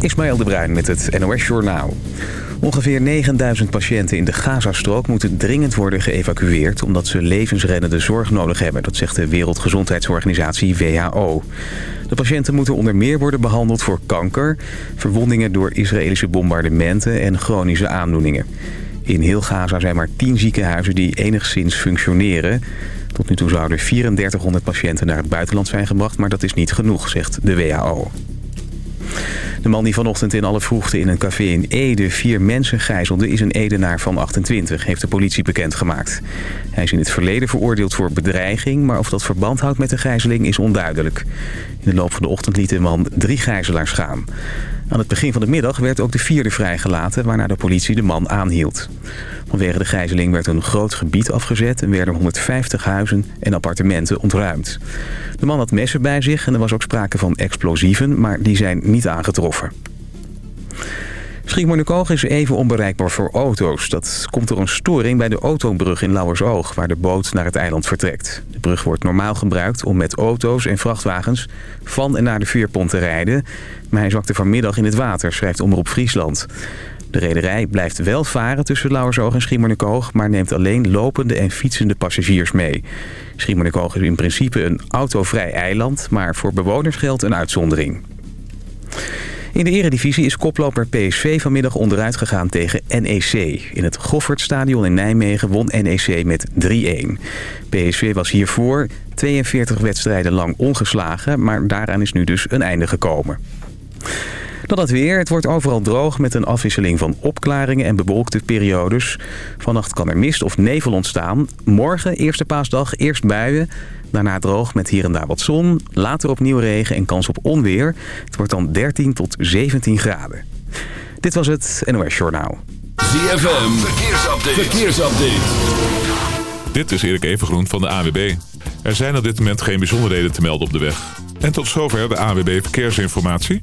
Ismaël de Bruin met het NOS Journaal. Ongeveer 9000 patiënten in de Gazastrook moeten dringend worden geëvacueerd... omdat ze levensreddende zorg nodig hebben. Dat zegt de Wereldgezondheidsorganisatie WHO. De patiënten moeten onder meer worden behandeld voor kanker... verwondingen door Israëlische bombardementen en chronische aandoeningen. In heel Gaza zijn maar 10 ziekenhuizen die enigszins functioneren... Tot nu toe zouden 3400 patiënten naar het buitenland zijn gebracht... maar dat is niet genoeg, zegt de WHO. De man die vanochtend in alle vroegte in een café in Ede vier mensen gijzelde... is een Edenaar van 28, heeft de politie bekendgemaakt. Hij is in het verleden veroordeeld voor bedreiging... maar of dat verband houdt met de gijzeling is onduidelijk. In de loop van de ochtend liet de man drie gijzelaars gaan. Aan het begin van de middag werd ook de vierde vrijgelaten... waarna de politie de man aanhield. Vanwege de gijzeling werd een groot gebied afgezet... en werden 150 huizen en appartementen ontruimd. De man had messen bij zich en er was ook sprake van explosieven... maar die zijn niet aangetroffen. Schiermonnikoog is even onbereikbaar voor auto's. Dat komt door een storing bij de autobrug in Lauwersoog... waar de boot naar het eiland vertrekt. De brug wordt normaal gebruikt om met auto's en vrachtwagens... van en naar de vuurpont te rijden. Maar hij zakte vanmiddag in het water, schrijft Omroep Friesland. De rederij blijft wel varen tussen Lauwersoog en Schiermonnikoog... maar neemt alleen lopende en fietsende passagiers mee. Schiermonnikoog is in principe een autovrij eiland... maar voor bewoners geldt een uitzondering. In de eredivisie is koploper PSV vanmiddag onderuit gegaan tegen NEC. In het Goffertstadion in Nijmegen won NEC met 3-1. PSV was hiervoor 42 wedstrijden lang ongeslagen, maar daaraan is nu dus een einde gekomen. Dan het weer. Het wordt overal droog met een afwisseling van opklaringen en bewolkte periodes. Vannacht kan er mist of nevel ontstaan. Morgen, eerste paasdag, eerst buien. Daarna droog met hier en daar wat zon. Later opnieuw regen en kans op onweer. Het wordt dan 13 tot 17 graden. Dit was het NOS Journaal. ZFM, verkeersupdate. verkeersupdate. Dit is Erik Evengroen van de AWB. Er zijn op dit moment geen bijzonderheden te melden op de weg. En tot zover de AWB Verkeersinformatie.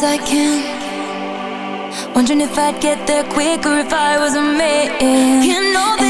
as I can. Wondering if I'd get there quicker if I was a man. You know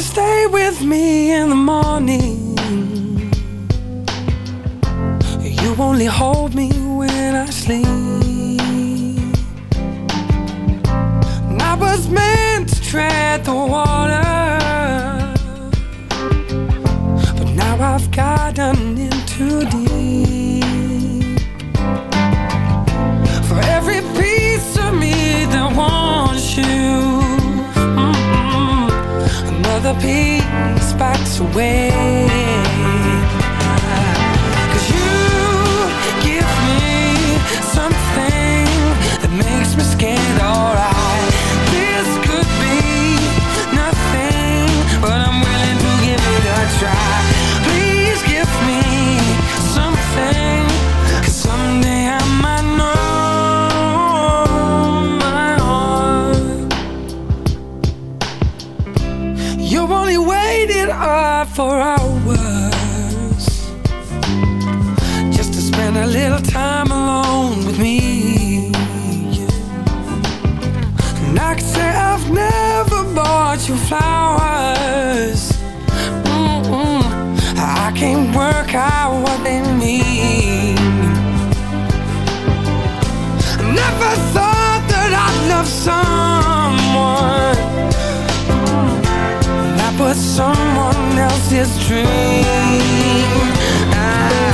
stay with me in the morning. You only hold me someone else's dream. I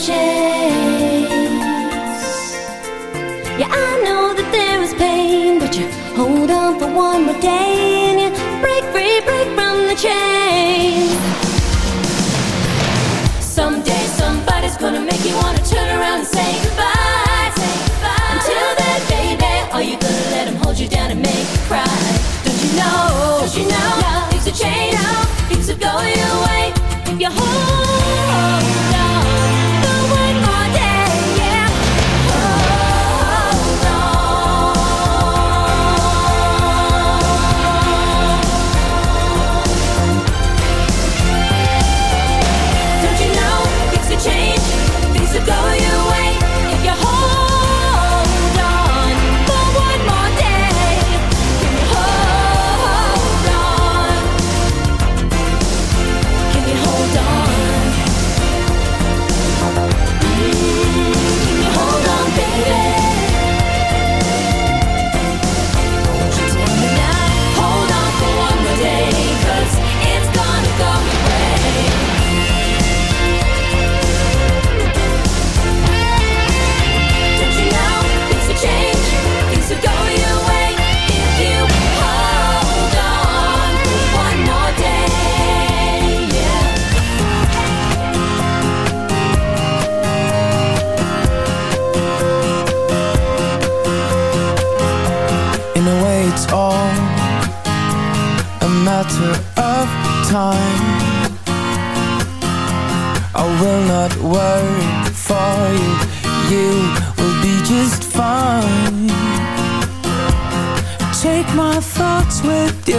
chase. Yeah, I know that there is pain, but you hold on for one more day and you break free, break from the chain. Someday somebody's gonna make you wanna turn around and say goodbye. Will not worry for you. You will be just fine. Take my thoughts with you,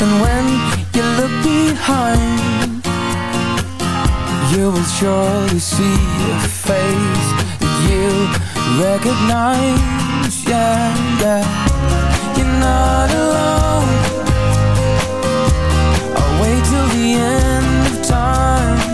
and when you look behind, you will surely see a face that you recognize. Yeah, yeah. You're not alone. I'll wait till the end of time.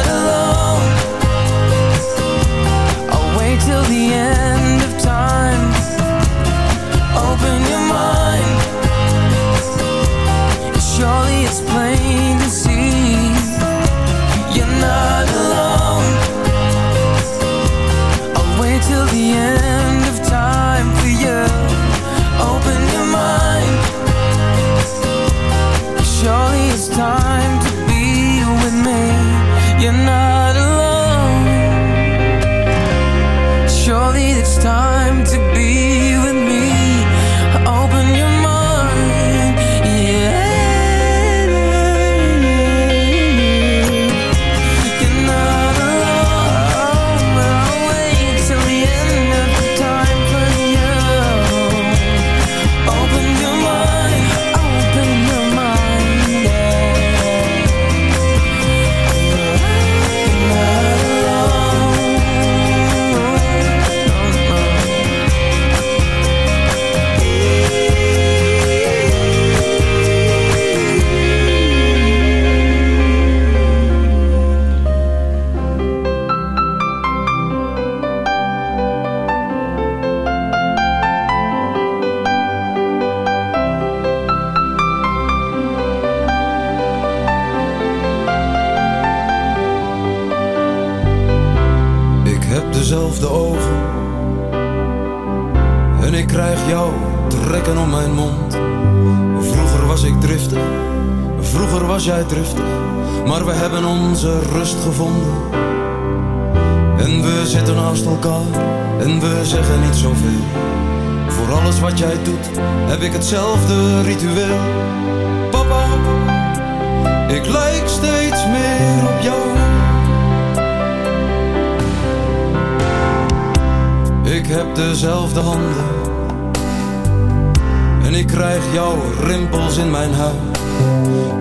it's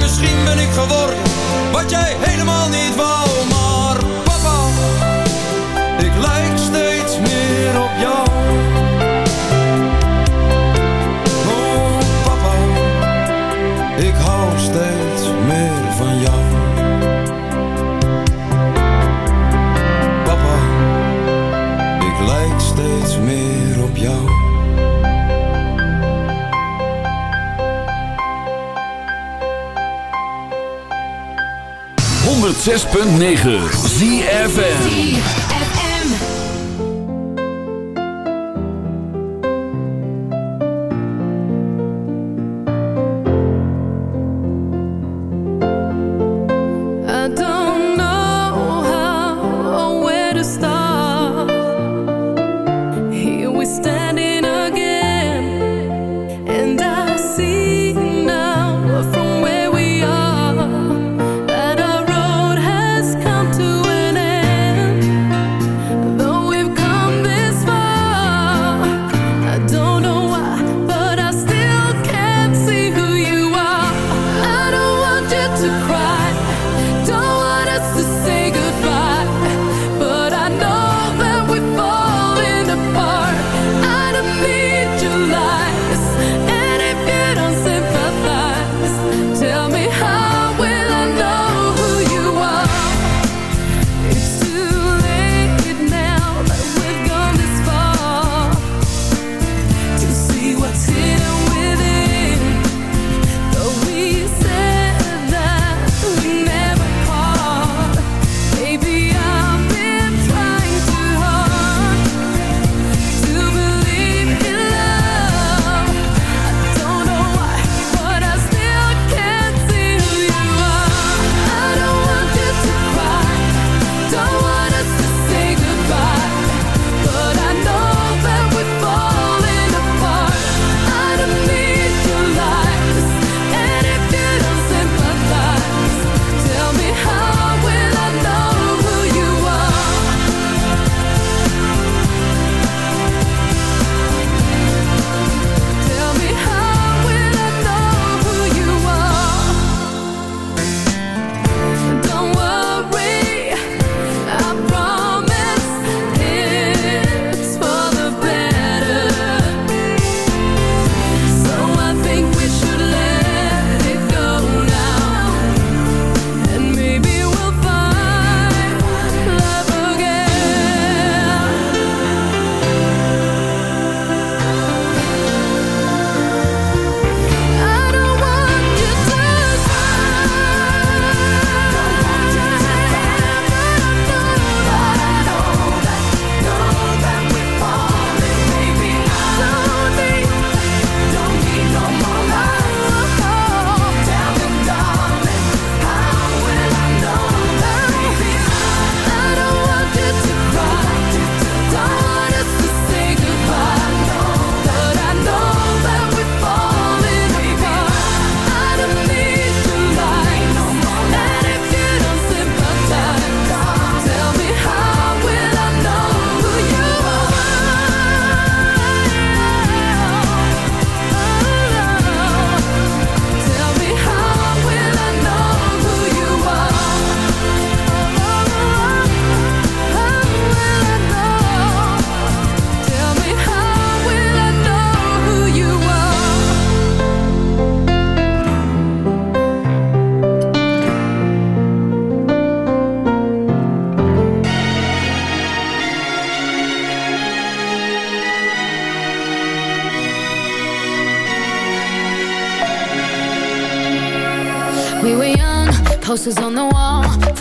Misschien ben ik geworden wat jij helemaal niet wou. 106.9 ZFN